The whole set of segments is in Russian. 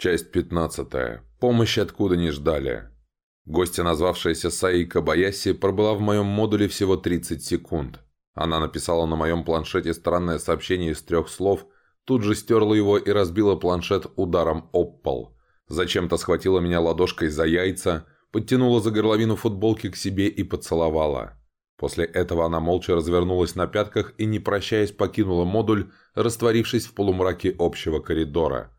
Часть 15. Помощи откуда не ждали. Гостья, назвавшаяся Саи Кабаяси, пробыла в моем модуле всего 30 секунд. Она написала на моем планшете странное сообщение из трех слов, тут же стерла его и разбила планшет ударом об пол. Зачем-то схватила меня ладошкой за яйца, подтянула за горловину футболки к себе и поцеловала. После этого она молча развернулась на пятках и, не прощаясь, покинула модуль, растворившись в полумраке общего коридора.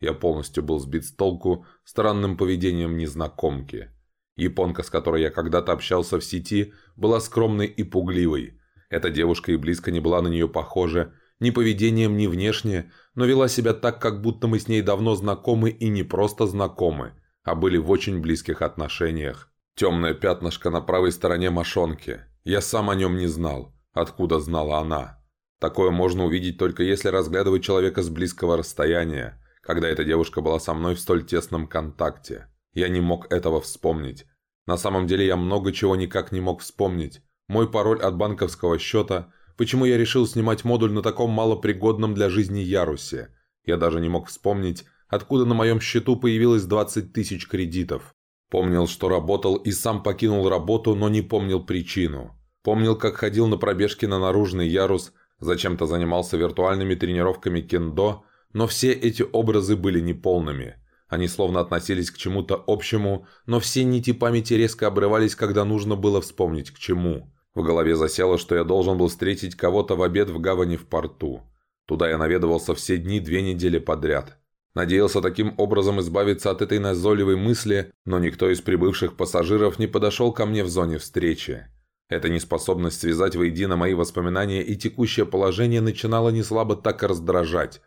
Я полностью был сбит с толку странным поведением незнакомки. Японка, с которой я когда-то общался в сети, была скромной и пугливой. Эта девушка и близко не была на нее похожа, ни поведением, ни внешне, но вела себя так, как будто мы с ней давно знакомы и не просто знакомы, а были в очень близких отношениях. Темное пятнышко на правой стороне мошонки. Я сам о нем не знал. Откуда знала она? Такое можно увидеть только если разглядывать человека с близкого расстояния когда эта девушка была со мной в столь тесном контакте. Я не мог этого вспомнить. На самом деле я много чего никак не мог вспомнить. Мой пароль от банковского счета, почему я решил снимать модуль на таком малопригодном для жизни ярусе. Я даже не мог вспомнить, откуда на моем счету появилось 20 тысяч кредитов. Помнил, что работал и сам покинул работу, но не помнил причину. Помнил, как ходил на пробежки на наружный ярус, зачем-то занимался виртуальными тренировками кендо, но все эти образы были неполными. Они словно относились к чему-то общему, но все нити памяти резко обрывались, когда нужно было вспомнить к чему. В голове засело, что я должен был встретить кого-то в обед в гавани в порту. Туда я наведывался все дни две недели подряд. Надеялся таким образом избавиться от этой назойливой мысли, но никто из прибывших пассажиров не подошел ко мне в зоне встречи. Эта неспособность связать воедино мои воспоминания и текущее положение начинала неслабо так раздражать,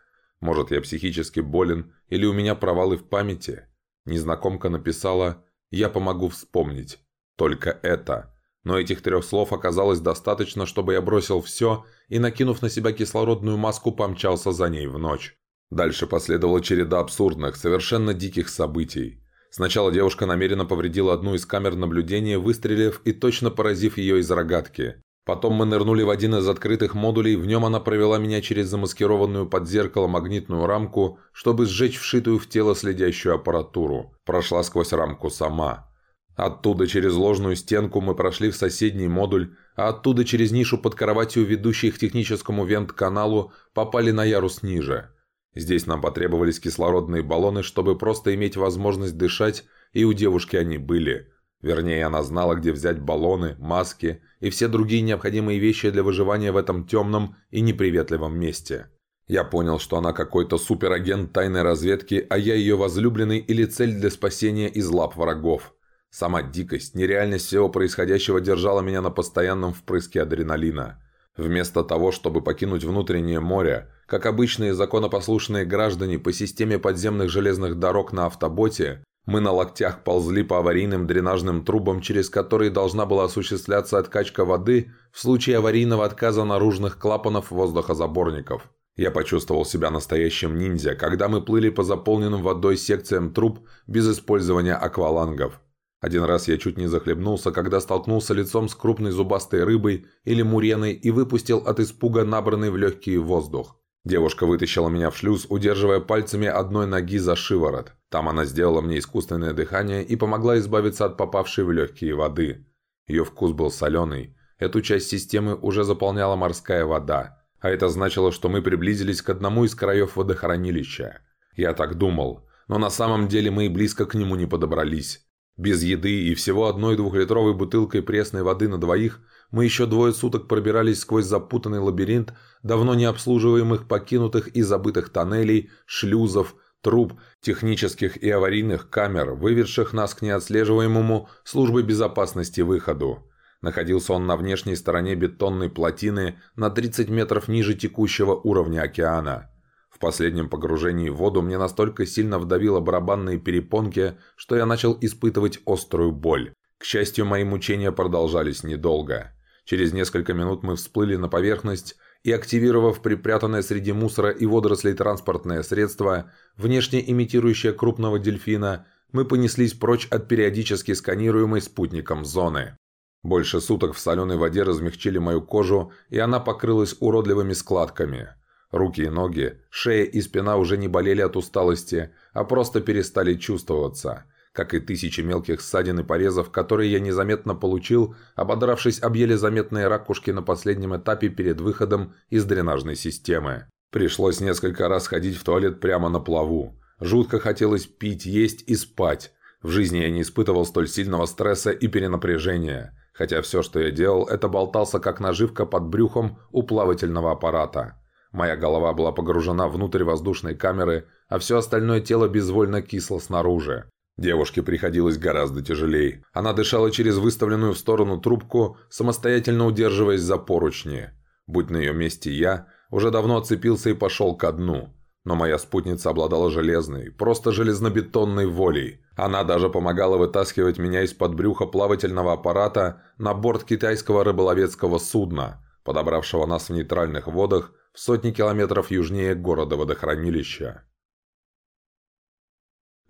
может, я психически болен или у меня провалы в памяти? Незнакомка написала «Я помогу вспомнить». Только это. Но этих трех слов оказалось достаточно, чтобы я бросил все и, накинув на себя кислородную маску, помчался за ней в ночь. Дальше последовала череда абсурдных, совершенно диких событий. Сначала девушка намеренно повредила одну из камер наблюдения, выстрелив и точно поразив ее из рогатки. Потом мы нырнули в один из открытых модулей, в нем она провела меня через замаскированную под зеркало магнитную рамку, чтобы сжечь вшитую в тело следящую аппаратуру. Прошла сквозь рамку сама. Оттуда через ложную стенку мы прошли в соседний модуль, а оттуда через нишу под кроватью, ведущей к техническому вент-каналу, попали на ярус ниже. Здесь нам потребовались кислородные баллоны, чтобы просто иметь возможность дышать, и у девушки они были – Вернее, она знала, где взять баллоны, маски и все другие необходимые вещи для выживания в этом темном и неприветливом месте. Я понял, что она какой-то суперагент тайной разведки, а я ее возлюбленный или цель для спасения из лап врагов. Сама дикость, нереальность всего происходящего держала меня на постоянном впрыске адреналина. Вместо того, чтобы покинуть внутреннее море, как обычные законопослушные граждане по системе подземных железных дорог на автоботе, мы на локтях ползли по аварийным дренажным трубам, через которые должна была осуществляться откачка воды в случае аварийного отказа наружных клапанов воздухозаборников. Я почувствовал себя настоящим ниндзя, когда мы плыли по заполненным водой секциям труб без использования аквалангов. Один раз я чуть не захлебнулся, когда столкнулся лицом с крупной зубастой рыбой или муреной и выпустил от испуга набранный в легкие воздух. Девушка вытащила меня в шлюз, удерживая пальцами одной ноги за шиворот. Там она сделала мне искусственное дыхание и помогла избавиться от попавшей в легкие воды. Ее вкус был соленый. Эту часть системы уже заполняла морская вода. А это значило, что мы приблизились к одному из краев водохранилища. Я так думал. Но на самом деле мы и близко к нему не подобрались. Без еды и всего одной двухлитровой бутылкой пресной воды на двоих – мы еще двое суток пробирались сквозь запутанный лабиринт давно не обслуживаемых покинутых и забытых тоннелей, шлюзов, труб, технических и аварийных камер, выведших нас к неотслеживаемому службой безопасности выходу. Находился он на внешней стороне бетонной плотины на 30 метров ниже текущего уровня океана. В последнем погружении в воду мне настолько сильно вдавило барабанные перепонки, что я начал испытывать острую боль. К счастью, мои мучения продолжались недолго. Через несколько минут мы всплыли на поверхность и, активировав припрятанное среди мусора и водорослей транспортное средство, внешне имитирующее крупного дельфина, мы понеслись прочь от периодически сканируемой спутником зоны. Больше суток в соленой воде размягчили мою кожу, и она покрылась уродливыми складками. Руки и ноги, шея и спина уже не болели от усталости, а просто перестали чувствоваться, как и тысячи мелких ссадин и порезов, которые я незаметно получил, ободравшись об еле заметные ракушки на последнем этапе перед выходом из дренажной системы. Пришлось несколько раз ходить в туалет прямо на плаву. Жутко хотелось пить, есть и спать. В жизни я не испытывал столь сильного стресса и перенапряжения, хотя все, что я делал, это болтался как наживка под брюхом у плавательного аппарата. Моя голова была погружена внутрь воздушной камеры, а все остальное тело безвольно кисло снаружи. Девушке приходилось гораздо тяжелее. Она дышала через выставленную в сторону трубку, самостоятельно удерживаясь за поручни. Будь на ее месте я, уже давно отцепился и пошел ко дну. Но моя спутница обладала железной, просто железнобетонной волей. Она даже помогала вытаскивать меня из-под брюха плавательного аппарата на борт китайского рыболовецкого судна, подобравшего нас в нейтральных водах в сотни километров южнее города-водохранилища.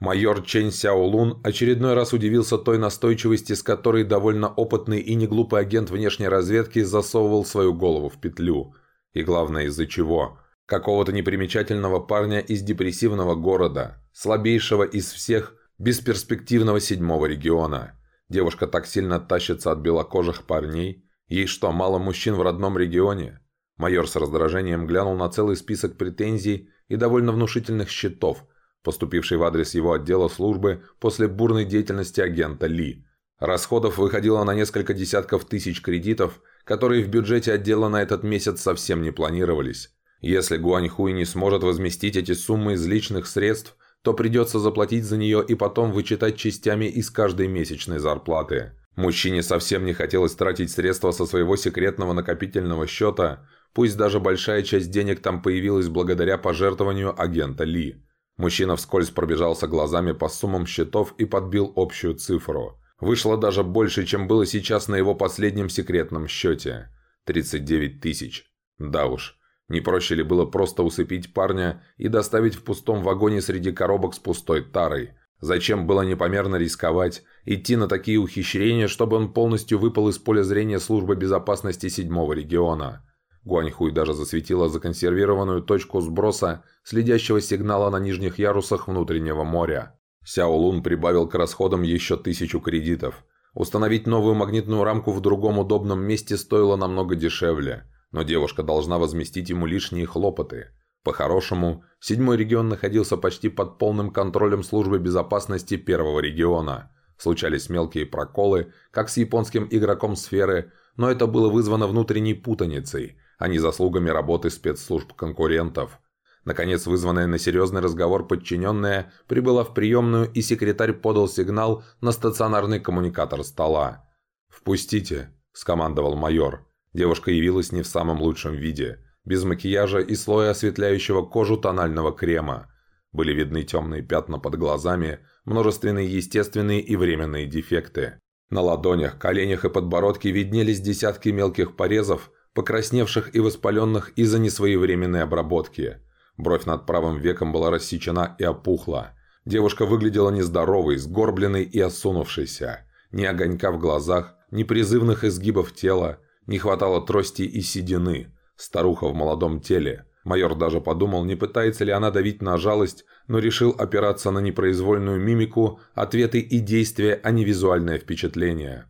Майор Чэнь Сяолун очередной раз удивился той настойчивости, с которой довольно опытный и неглупый агент внешней разведки засовывал свою голову в петлю. И главное, из-за чего. Какого-то непримечательного парня из депрессивного города, слабейшего из всех, бесперспективного седьмого региона. Девушка так сильно тащится от белокожих парней. Ей что, мало мужчин в родном регионе? Майор с раздражением глянул на целый список претензий и довольно внушительных счетов, поступивший в адрес его отдела службы после бурной деятельности агента Ли. Расходов выходило на несколько десятков тысяч кредитов, которые в бюджете отдела на этот месяц совсем не планировались. Если Гуаньхуй не сможет возместить эти суммы из личных средств, то придется заплатить за нее и потом вычитать частями из каждой месячной зарплаты. Мужчине совсем не хотелось тратить средства со своего секретного накопительного счета, Пусть даже большая часть денег там появилась благодаря пожертвованию агента Ли. Мужчина вскользь пробежался глазами по суммам счетов и подбил общую цифру. Вышло даже больше, чем было сейчас на его последнем секретном счете. 39 тысяч. Да уж, не проще ли было просто усыпить парня и доставить в пустом вагоне среди коробок с пустой тарой? Зачем было непомерно рисковать, идти на такие ухищрения, чтобы он полностью выпал из поля зрения службы безопасности седьмого региона? Гуаньхуй даже засветила законсервированную точку сброса следящего сигнала на нижних ярусах внутреннего моря. Сяо Лун прибавил к расходам еще тысячу кредитов. Установить новую магнитную рамку в другом удобном месте стоило намного дешевле, но девушка должна возместить ему лишние хлопоты. По-хорошему, седьмой регион находился почти под полным контролем службы безопасности первого региона. Случались мелкие проколы, как с японским игроком сферы, но это было вызвано внутренней путаницей – а не заслугами работы спецслужб конкурентов. Наконец, вызванная на серьезный разговор подчиненная прибыла в приемную, и секретарь подал сигнал на стационарный коммуникатор стола. «Впустите», – скомандовал майор. Девушка явилась не в самом лучшем виде, без макияжа и слоя осветляющего кожу тонального крема. Были видны темные пятна под глазами, множественные естественные и временные дефекты. На ладонях, коленях и подбородке виднелись десятки мелких порезов, покрасневших и воспаленных из-за несвоевременной обработки. Бровь над правым веком была рассечена и опухла. Девушка выглядела нездоровой, сгорбленной и осунувшейся. Ни огонька в глазах, ни призывных изгибов тела, не хватало трости и седины. Старуха в молодом теле. Майор даже подумал, не пытается ли она давить на жалость, но решил опираться на непроизвольную мимику, ответы и действия, а не визуальное впечатление.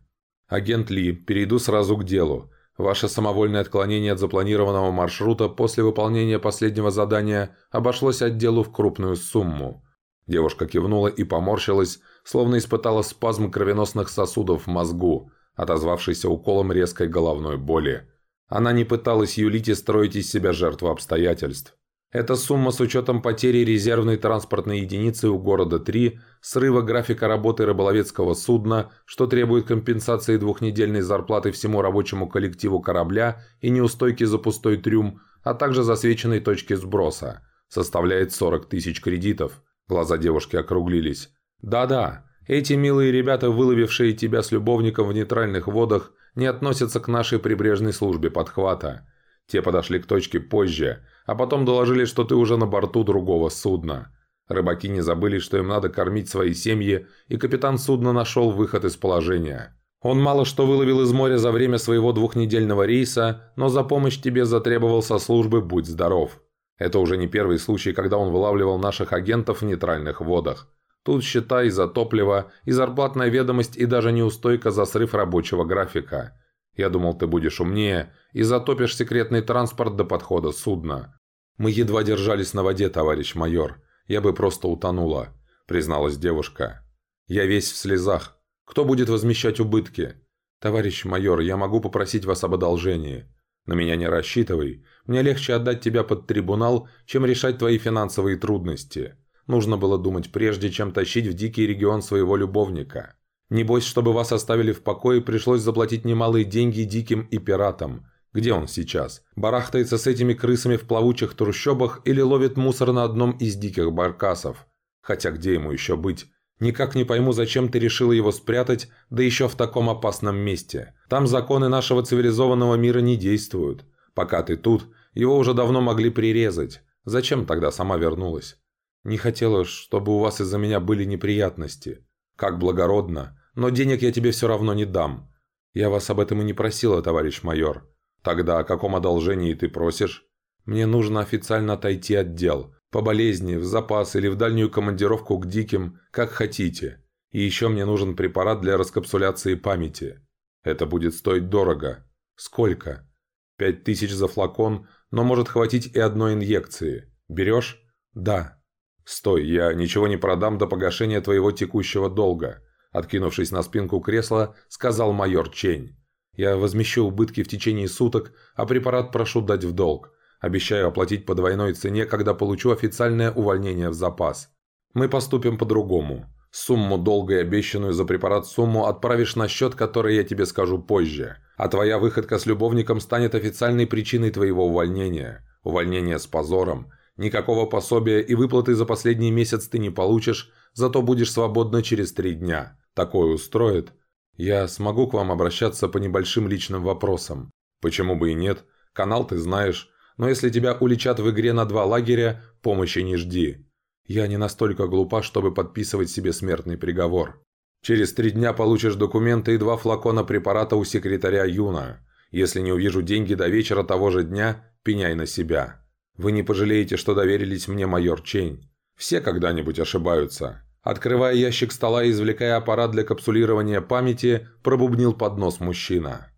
«Агент Ли, перейду сразу к делу. Ваше самовольное отклонение от запланированного маршрута после выполнения последнего задания обошлось отделу в крупную сумму. Девушка кивнула и поморщилась, словно испытала спазм кровеносных сосудов в мозгу, отозвавшийся уколом резкой головной боли. Она не пыталась юлить и строить из себя жертву обстоятельств. Эта сумма с учетом потери резервной транспортной единицы у города 3, срыва графика работы рыболовецкого судна, что требует компенсации двухнедельной зарплаты всему рабочему коллективу корабля и неустойки за пустой трюм, а также засвеченной точки сброса, составляет 40 тысяч кредитов. Глаза девушки округлились. «Да-да, эти милые ребята, выловившие тебя с любовником в нейтральных водах, не относятся к нашей прибрежной службе подхвата. Те подошли к точке позже, а потом доложили, что ты уже на борту другого судна. Рыбаки не забыли, что им надо кормить свои семьи, и капитан судна нашел выход из положения. Он мало что выловил из моря за время своего двухнедельного рейса, но за помощь тебе затребовал со службы «Будь здоров». Это уже не первый случай, когда он вылавливал наших агентов в нейтральных водах. Тут считай за топливо, и зарплатная ведомость, и даже неустойка за срыв рабочего графика. Я думал, ты будешь умнее и затопишь секретный транспорт до подхода судна. Мы едва держались на воде, товарищ майор. Я бы просто утонула, призналась девушка. Я весь в слезах. Кто будет возмещать убытки? Товарищ майор, я могу попросить вас об одолжении. На меня не рассчитывай. Мне легче отдать тебя под трибунал, чем решать твои финансовые трудности. Нужно было думать прежде, чем тащить в дикий регион своего любовника. Небось, чтобы вас оставили в покое, пришлось заплатить немалые деньги диким и пиратам. Где он сейчас? Барахтается с этими крысами в плавучих трущобах или ловит мусор на одном из диких баркасов? Хотя где ему еще быть? Никак не пойму, зачем ты решила его спрятать, да еще в таком опасном месте. Там законы нашего цивилизованного мира не действуют. Пока ты тут, его уже давно могли прирезать. Зачем тогда сама вернулась? Не хотела, чтобы у вас из-за меня были неприятности. Как благородно, но денег я тебе все равно не дам. Я вас об этом и не просила, товарищ майор. Тогда о каком одолжении ты просишь? Мне нужно официально отойти от дел. По болезни, в запас или в дальнюю командировку к диким, как хотите. И еще мне нужен препарат для раскапсуляции памяти. Это будет стоить дорого. Сколько? Пять тысяч за флакон, но может хватить и одной инъекции. Берешь? Да. «Стой, я ничего не продам до погашения твоего текущего долга», откинувшись на спинку кресла, сказал майор Чень. «Я возмещу убытки в течение суток, а препарат прошу дать в долг. Обещаю оплатить по двойной цене, когда получу официальное увольнение в запас. Мы поступим по-другому. Сумму долга и обещанную за препарат сумму отправишь на счет, который я тебе скажу позже. А твоя выходка с любовником станет официальной причиной твоего увольнения. Увольнение с позором. Никакого пособия и выплаты за последний месяц ты не получишь, зато будешь свободна через три дня. Такое устроит. Я смогу к вам обращаться по небольшим личным вопросам. Почему бы и нет? Канал ты знаешь. Но если тебя уличат в игре на два лагеря, помощи не жди. Я не настолько глупа, чтобы подписывать себе смертный приговор. Через три дня получишь документы и два флакона препарата у секретаря Юна. Если не увижу деньги до вечера того же дня, пеняй на себя. Вы не пожалеете, что доверились мне, майор Чейн. Все когда-нибудь ошибаются. Открывая ящик стола и извлекая аппарат для капсулирования памяти, пробубнил под нос мужчина.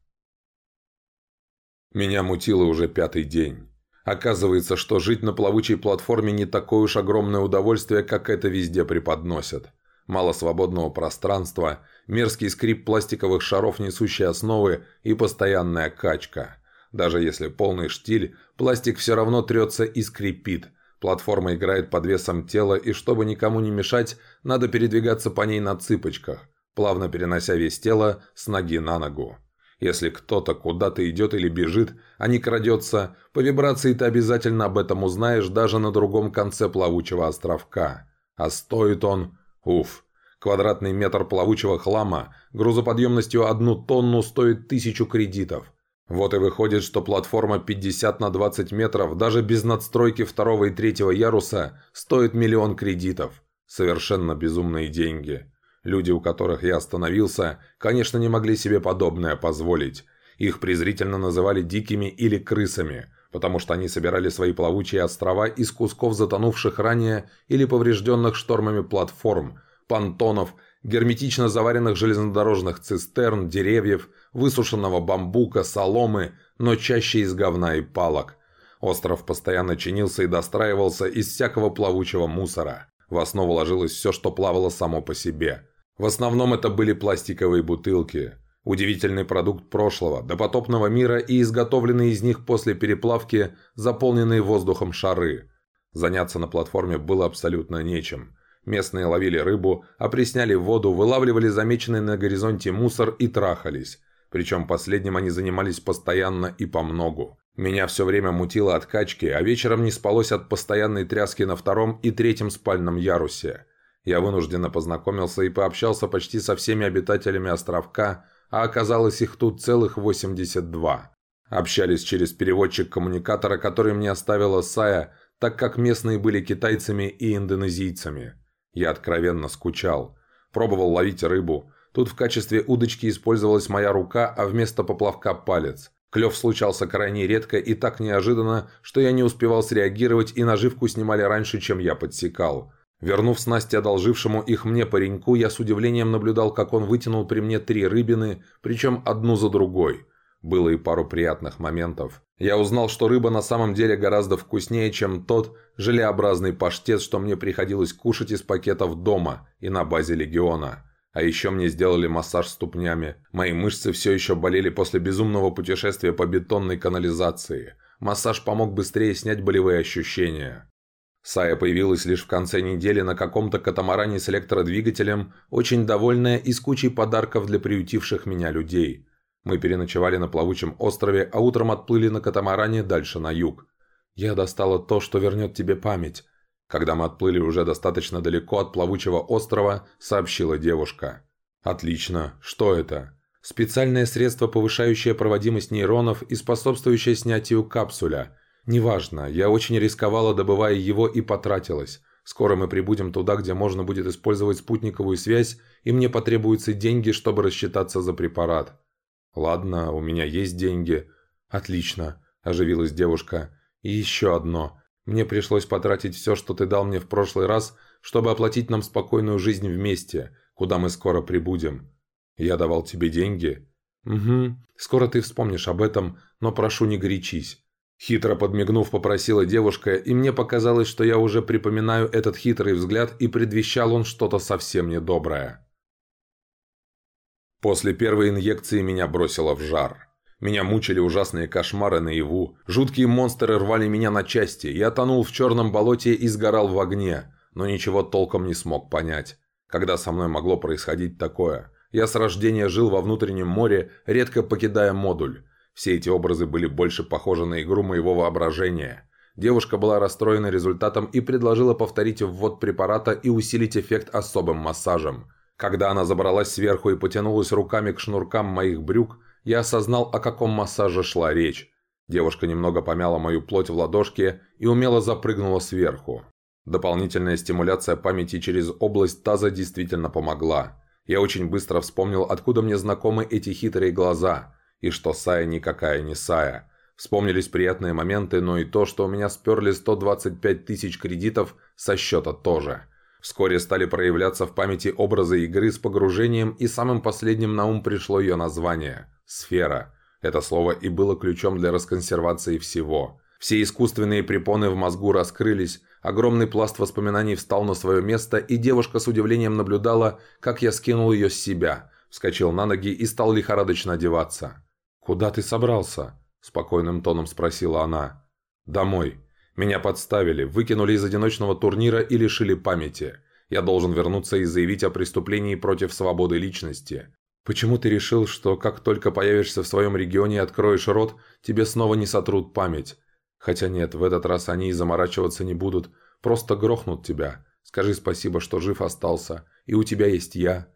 Меня мутило уже пятый день. Оказывается, что жить на плавучей платформе не такое уж огромное удовольствие, как это везде преподносят. Мало свободного пространства, мерзкий скрип пластиковых шаров несущей основы и постоянная качка – даже если полный штиль, пластик все равно трется и скрипит. Платформа играет под весом тела, и чтобы никому не мешать, надо передвигаться по ней на цыпочках, плавно перенося вес тела с ноги на ногу. Если кто-то куда-то идет или бежит, а не крадется, по вибрации ты обязательно об этом узнаешь даже на другом конце плавучего островка. А стоит он... Уф. Квадратный метр плавучего хлама грузоподъемностью одну тонну стоит тысячу кредитов. Вот и выходит, что платформа 50 на 20 метров даже без надстройки второго и третьего яруса стоит миллион кредитов. Совершенно безумные деньги. Люди, у которых я остановился, конечно, не могли себе подобное позволить. Их презрительно называли дикими или крысами, потому что они собирали свои плавучие острова из кусков затонувших ранее или поврежденных штормами платформ, понтонов герметично заваренных железнодорожных цистерн, деревьев, высушенного бамбука, соломы, но чаще из говна и палок. Остров постоянно чинился и достраивался из всякого плавучего мусора. В основу ложилось все, что плавало само по себе. В основном это были пластиковые бутылки. Удивительный продукт прошлого, допотопного мира и изготовленные из них после переплавки, заполненные воздухом шары. Заняться на платформе было абсолютно нечем. Местные ловили рыбу, опресняли воду, вылавливали замеченный на горизонте мусор и трахались. Причем последним они занимались постоянно и по многу. Меня все время мутило от качки, а вечером не спалось от постоянной тряски на втором и третьем спальном ярусе. Я вынужденно познакомился и пообщался почти со всеми обитателями островка, а оказалось их тут целых 82. Общались через переводчик коммуникатора, который мне оставила Сая, так как местные были китайцами и индонезийцами. Я откровенно скучал. Пробовал ловить рыбу. Тут в качестве удочки использовалась моя рука, а вместо поплавка палец. Клев случался крайне редко и так неожиданно, что я не успевал среагировать и наживку снимали раньше, чем я подсекал. Вернув снасти одолжившему их мне пареньку, я с удивлением наблюдал, как он вытянул при мне три рыбины, причем одну за другой. Было и пару приятных моментов. Я узнал, что рыба на самом деле гораздо вкуснее, чем тот желеобразный паштет, что мне приходилось кушать из пакетов дома и на базе легиона. А еще мне сделали массаж ступнями. Мои мышцы все еще болели после безумного путешествия по бетонной канализации. Массаж помог быстрее снять болевые ощущения. Сая появилась лишь в конце недели на каком-то катамаране с электродвигателем, очень довольная и с кучей подарков для приютивших меня людей. Мы переночевали на плавучем острове, а утром отплыли на катамаране дальше на юг. Я достала то, что вернет тебе память. Когда мы отплыли уже достаточно далеко от плавучего острова, сообщила девушка. «Отлично. Что это?» «Специальное средство, повышающее проводимость нейронов и способствующее снятию капсуля. Неважно, я очень рисковала, добывая его, и потратилась. Скоро мы прибудем туда, где можно будет использовать спутниковую связь, и мне потребуются деньги, чтобы рассчитаться за препарат». «Ладно, у меня есть деньги». «Отлично», – оживилась девушка. «И еще одно. Мне пришлось потратить все, что ты дал мне в прошлый раз, чтобы оплатить нам спокойную жизнь вместе, куда мы скоро прибудем. Я давал тебе деньги?» «Угу. Скоро ты вспомнишь об этом, но прошу не горячись». Хитро подмигнув, попросила девушка, и мне показалось, что я уже припоминаю этот хитрый взгляд, и предвещал он что-то совсем недоброе. После первой инъекции меня бросило в жар. Меня мучили ужасные кошмары наяву. Жуткие монстры рвали меня на части. Я тонул в черном болоте и сгорал в огне, но ничего толком не смог понять. Когда со мной могло происходить такое? Я с рождения жил во внутреннем море, редко покидая модуль. Все эти образы были больше похожи на игру моего воображения. Девушка была расстроена результатом и предложила повторить ввод препарата и усилить эффект особым массажем. Когда она забралась сверху и потянулась руками к шнуркам моих брюк, я осознал, о каком массаже шла речь. Девушка немного помяла мою плоть в ладошке и умело запрыгнула сверху. Дополнительная стимуляция памяти через область таза действительно помогла. Я очень быстро вспомнил, откуда мне знакомы эти хитрые глаза, и что Сая никакая не Сая. Вспомнились приятные моменты, но и то, что у меня сперли 125 тысяч кредитов со счета тоже. Вскоре стали проявляться в памяти образы игры с погружением, и самым последним на ум пришло ее название – Сфера. Это слово и было ключом для расконсервации всего. Все искусственные препоны в мозгу раскрылись, огромный пласт воспоминаний встал на свое место, и девушка с удивлением наблюдала, как я скинул ее с себя, вскочил на ноги и стал лихорадочно одеваться. «Куда ты собрался?» – спокойным тоном спросила она. «Домой. Меня подставили, выкинули из одиночного турнира и лишили памяти. Я должен вернуться и заявить о преступлении против свободы личности. Почему ты решил, что как только появишься в своем регионе и откроешь рот, тебе снова не сотрут память? Хотя нет, в этот раз они и заморачиваться не будут, просто грохнут тебя. Скажи спасибо, что жив остался, и у тебя есть я.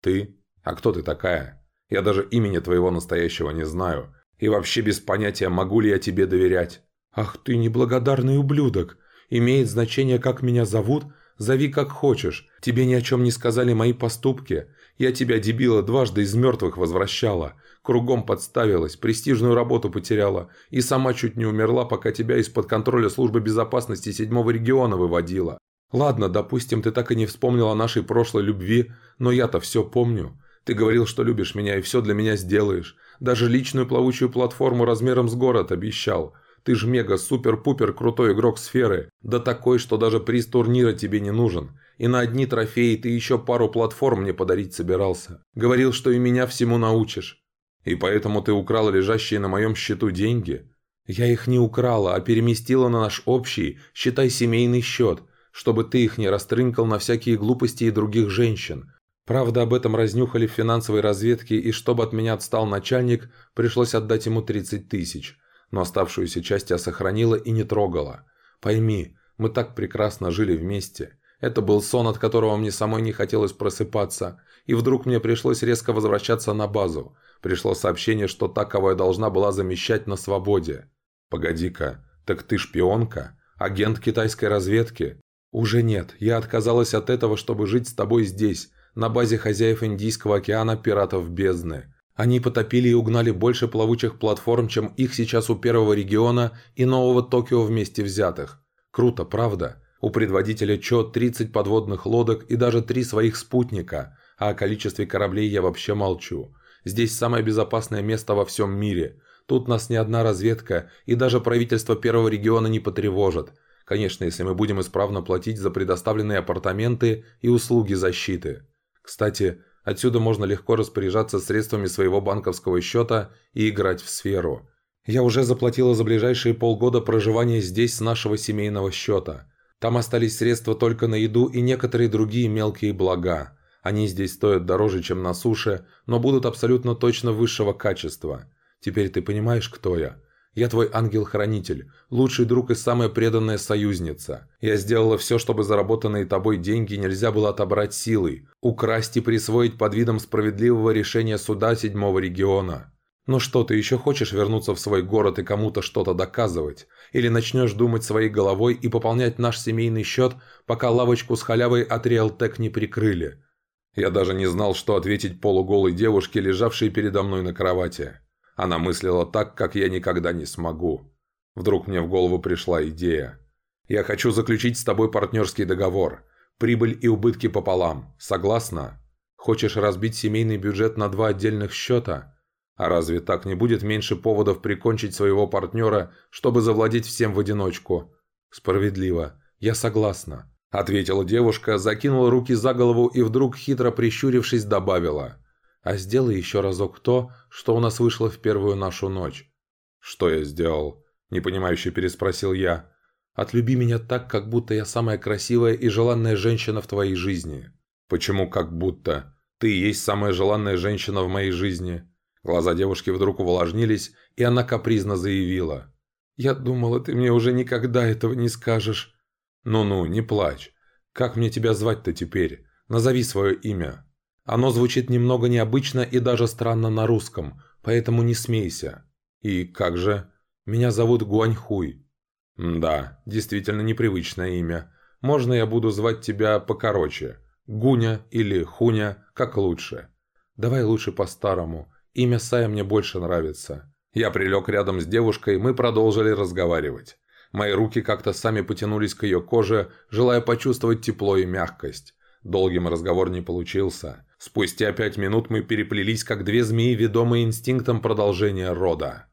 Ты? А кто ты такая? Я даже имени твоего настоящего не знаю. И вообще без понятия, могу ли я тебе доверять. Ах ты неблагодарный ублюдок. Имеет значение, как меня зовут? Зови как хочешь. Тебе ни о чем не сказали мои поступки. Я тебя, дебила, дважды из мертвых возвращала. Кругом подставилась, престижную работу потеряла. И сама чуть не умерла, пока тебя из-под контроля службы безопасности седьмого региона выводила. Ладно, допустим, ты так и не вспомнил о нашей прошлой любви, но я-то все помню. Ты говорил, что любишь меня и все для меня сделаешь. Даже личную плавучую платформу размером с город обещал. Ты ж мега-супер-пупер крутой игрок сферы. Да такой, что даже приз турнира тебе не нужен. И на одни трофеи ты еще пару платформ мне подарить собирался. Говорил, что и меня всему научишь. И поэтому ты украла лежащие на моем счету деньги? Я их не украла, а переместила на наш общий, считай, семейный счет, чтобы ты их не растрынкал на всякие глупости и других женщин. Правда, об этом разнюхали в финансовой разведке, и чтобы от меня отстал начальник, пришлось отдать ему 30 тысяч. Но оставшуюся часть я сохранила и не трогала. Пойми, мы так прекрасно жили вместе. Это был сон, от которого мне самой не хотелось просыпаться. И вдруг мне пришлось резко возвращаться на базу. Пришло сообщение, что та, кого я должна была замещать на свободе. «Погоди-ка, так ты шпионка? Агент китайской разведки?» «Уже нет. Я отказалась от этого, чтобы жить с тобой здесь, на базе хозяев Индийского океана пиратов бездны. Они потопили и угнали больше плавучих платформ, чем их сейчас у первого региона и нового Токио вместе взятых. Круто, правда? У предводителя Чо 30 подводных лодок и даже три своих спутника, а о количестве кораблей я вообще молчу. Здесь самое безопасное место во всем мире. Тут нас ни одна разведка и даже правительство первого региона не потревожит. Конечно, если мы будем исправно платить за предоставленные апартаменты и услуги защиты. Кстати, отсюда можно легко распоряжаться средствами своего банковского счета и играть в сферу. Я уже заплатила за ближайшие полгода проживания здесь с нашего семейного счета. Там остались средства только на еду и некоторые другие мелкие блага. Они здесь стоят дороже, чем на суше, но будут абсолютно точно высшего качества. Теперь ты понимаешь, кто я? Я твой ангел-хранитель, лучший друг и самая преданная союзница. Я сделала все, чтобы заработанные тобой деньги нельзя было отобрать силой, украсть и присвоить под видом справедливого решения суда седьмого региона. Ну что, ты еще хочешь вернуться в свой город и кому-то что-то доказывать? Или начнешь думать своей головой и пополнять наш семейный счет, пока лавочку с халявой от Реалтек не прикрыли? Я даже не знал, что ответить полуголой девушке, лежавшей передо мной на кровати. Она мыслила так, как я никогда не смогу. Вдруг мне в голову пришла идея. «Я хочу заключить с тобой партнерский договор. Прибыль и убытки пополам. Согласна? Хочешь разбить семейный бюджет на два отдельных счета? А разве так не будет меньше поводов прикончить своего партнера, чтобы завладеть всем в одиночку? Справедливо. Я согласна. Ответила девушка, закинула руки за голову и вдруг, хитро прищурившись, добавила. «А сделай еще разок то, что у нас вышло в первую нашу ночь». «Что я сделал?» – непонимающе переспросил я. «Отлюби меня так, как будто я самая красивая и желанная женщина в твоей жизни». «Почему как будто? Ты и есть самая желанная женщина в моей жизни». Глаза девушки вдруг увлажнились, и она капризно заявила. «Я думала, ты мне уже никогда этого не скажешь». «Ну-ну, не плачь. Как мне тебя звать-то теперь? Назови свое имя». Оно звучит немного необычно и даже странно на русском, поэтому не смейся. И как же? Меня зовут Гуаньхуй. Да, действительно непривычное имя. Можно я буду звать тебя покороче? Гуня или Хуня, как лучше. Давай лучше по-старому. Имя Сая мне больше нравится. Я прилег рядом с девушкой, мы продолжили разговаривать. Мои руки как-то сами потянулись к ее коже, желая почувствовать тепло и мягкость. Долгим разговор не получился. Спустя пять минут мы переплелись, как две змеи, ведомые инстинктом продолжения рода.